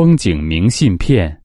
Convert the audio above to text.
风景明信片